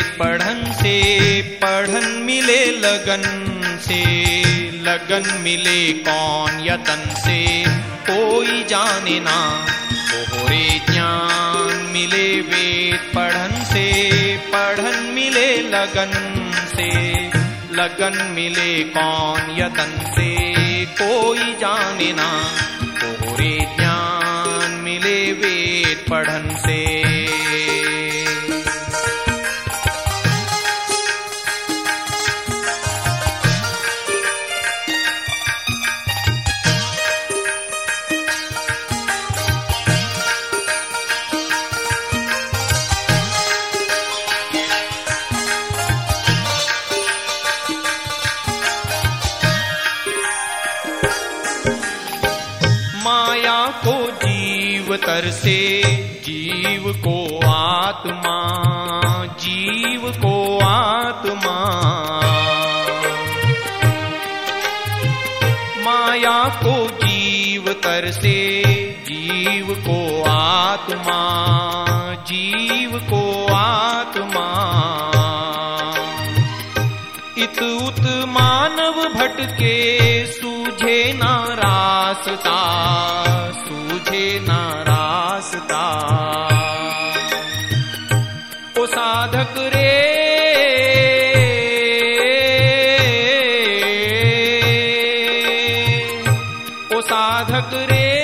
पढ़न से, पढ़न मिले लगन से। लगन मिले कौन यतन से? कोई जाने ना। कोहरे ज्ञान मिले वेद पढ़न से, पढ़न मिले लगन से। लगन मिले कौन यतन से? कोई जाने ना। कोहरे ज्ञान मिले वेद पढ़न से। माया को जीव तर से, जीव को आत्मा, जीव को आत्मा। माया को जीव तर से, जीव को आत्मा, जीव को आत्मा। इत उत मानव भटके सूझे ना रास्ता सूझे ना रास्ता। ओ साधक रे ओ साधक रे।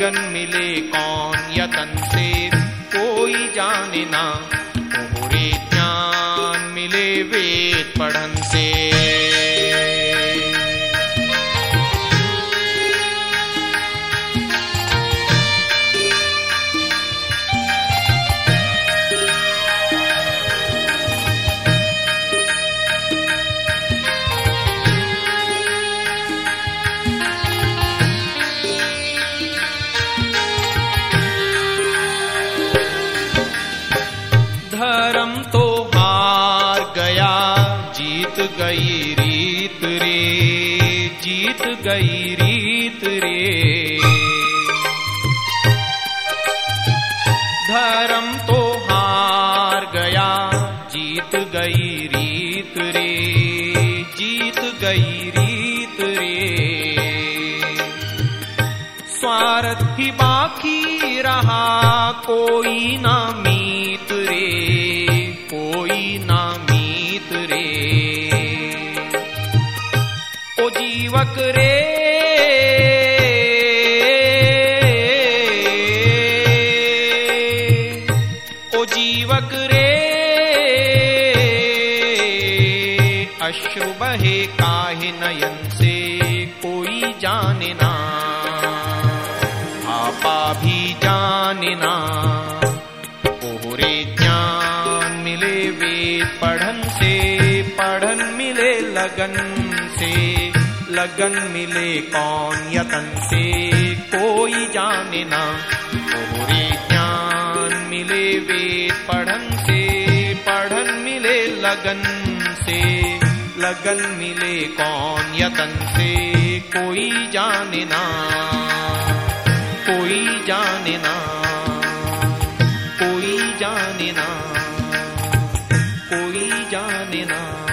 लगन मिले कौन यतन से? कोई जाने ना जीत गई रीत रे, जीत गई रीत रे। धर्म तो हार गया, जीत गई रीत रे, जीत गई रीत रे। स्वार्थ ही बाकी रहा, कोई ना जीवक रे ओ जीवक रे अश्रु बहे काहे नयन से कोई जाने ना। आपा भी जाने ना। ज्ञान मिले वेद पढ़न से, पढ़न मिले लगन से। लगन मिले कौन यतन से? कोई जाने ना। कोहरे ज्ञान मिले वेद पढ़न से। पढ़न मिले लगन से। लगन मिले कौन यतन से? कोई जाने ना। कोई जाने ना। कोई जाने ना। कोई जाने ना।